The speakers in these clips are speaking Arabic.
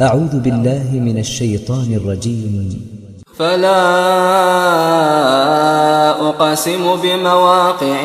أعوذ بالله من الشيطان الرجيم. فلا أقسم بمواقع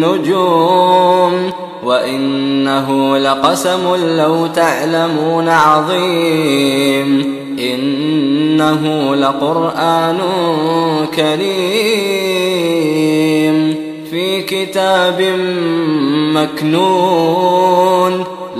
النجوم وإنه لقسم لو تعلمون عظيم. إنه لقرآن كريم في كتاب مكنون.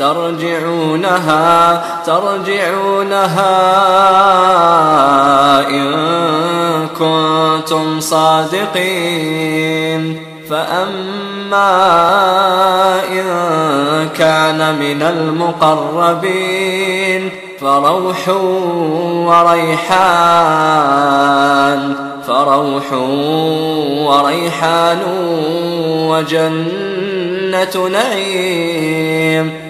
ترجعونها ترجعونها إن كنتم صادقين. فأما إن كان من المقربين فروح وريحان فروح وريحان وجنة نعيم.